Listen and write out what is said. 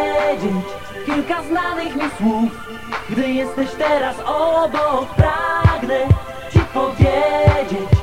powiedzieć kilka znanych mi słów. Gdy jesteś teraz obok, pragnę ci powiedzieć